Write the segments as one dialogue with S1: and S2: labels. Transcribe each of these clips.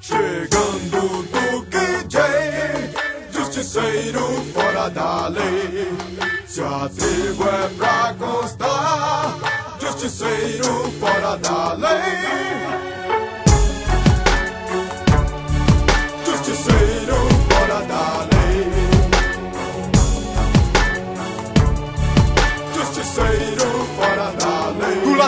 S1: Chegando do DJ, justiceiro fora da lei. Se a tribo é pra constar, justiceiro fora da lei. Justiceiro fora da lei. Justiceiro fora da lei.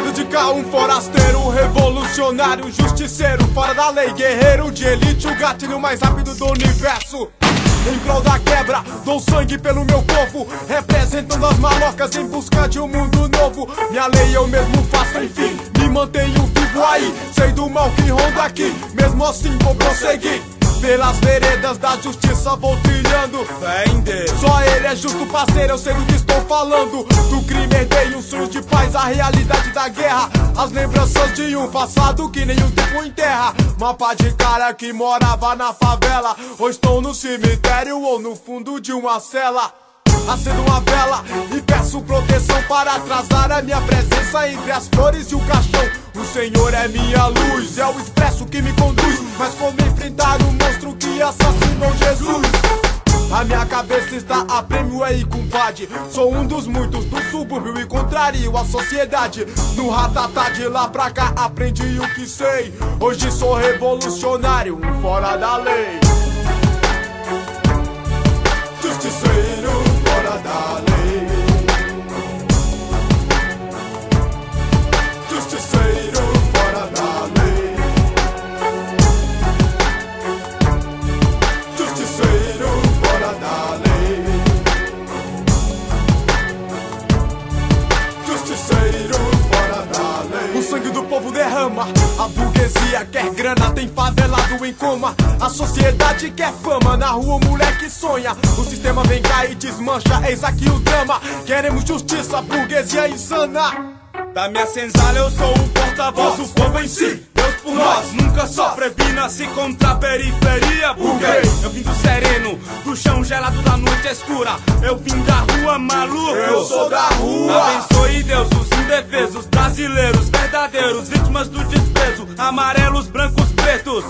S1: Do lado de cá, um forasteiro, um revolucionário, justiceiro fora da lei. Guerreiro de elite, o gatilho mais rápido do universo. Em prol da quebra, dou sangue pelo meu povo Representando as malocas em busca de um mundo novo Minha lei eu mesmo faço, enfim Me mantenho vivo aí Sei do mal que ronda aqui Mesmo assim vou prosseguir pelas veredas da justiça vou trilhando Fé em Deus Só ele é justo parceiro, eu sei do que estou falando Do crime herdei um sonho de paz A realidade da guerra As lembranças de um passado que nenhum tempo enterra Mapa de cara que morava na favela Ou estou no cemitério ou no fundo de uma cela Acendo uma vela e peço proteção para atrasar a minha presença entre as flores e o caixão. O Senhor é minha luz, é o expresso que me conduz. Mas como enfrentar o monstro que assassinou Jesus? A minha cabeça está a prêmio aí, compadre. Sou um dos muitos do subúrbio e contrario a sociedade. No ratatá de lá pra cá aprendi o que sei. Hoje sou revolucionário, um fora da lei. A burguesia quer grana, tem favelado em coma. A sociedade quer fama, na rua o moleque sonha. O sistema vem cá e desmancha, eis aqui o drama. Queremos justiça, burguesia insana.
S2: Da minha senzala eu sou o porta-voz, o povo em si. Deus por nós, nunca só previ, nasci contra a periferia, burguês. Eu vim do sereno, do chão gelado da noite escura. Eu vim da rua, maluco.
S1: Eu sou da rua.
S2: Abençoe Deus os indefesos, brasileiros, verdadeiros, vítimas do desprezo, amarelos, brancos, pretos.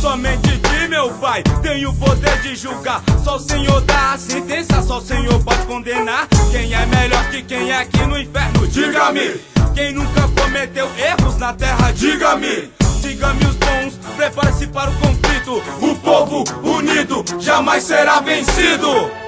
S2: Somente de meu pai tenho o poder de julgar. Só o Senhor dá a sentença, só o Senhor pode condenar. Quem é melhor que quem é aqui no inferno? Diga-me. Quem nunca cometeu erros na terra? Diga-me. Siga-me os bons, prepare-se para o conflito. O povo unido jamais será vencido.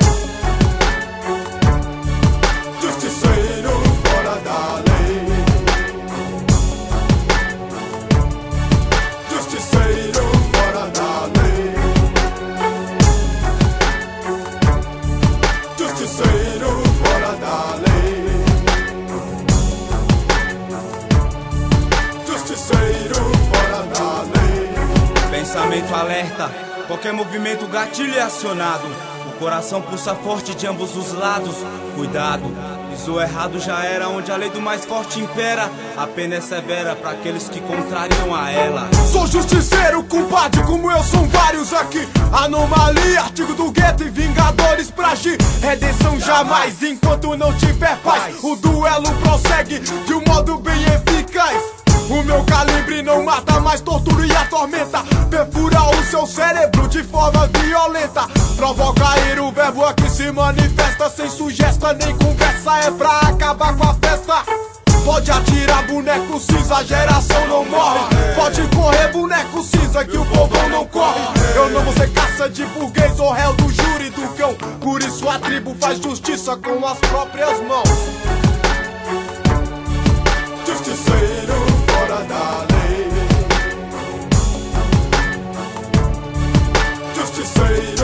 S2: Pensamento alerta, qualquer movimento gatilho é acionado. O coração pulsa forte de ambos os lados. Cuidado, pisou errado já era onde a lei do mais forte impera. A pena é severa para aqueles que contrariam a ela.
S1: Sou justiceiro, compadre, como eu são vários aqui. Anomalia, artigo do gueto e vingadores pra agir. Redenção jamais, enquanto não tiver paz. O duelo prossegue manifesta sem sugesta nem conversa, é pra acabar com a festa. Pode atirar boneco cinza, geração não morre. Pode correr boneco cinza que o povão não corre. Eu não vou ser caça de burguês ou réu do júri do cão. Por isso a tribo faz justiça com as próprias mãos. Justiceiro fora da lei. say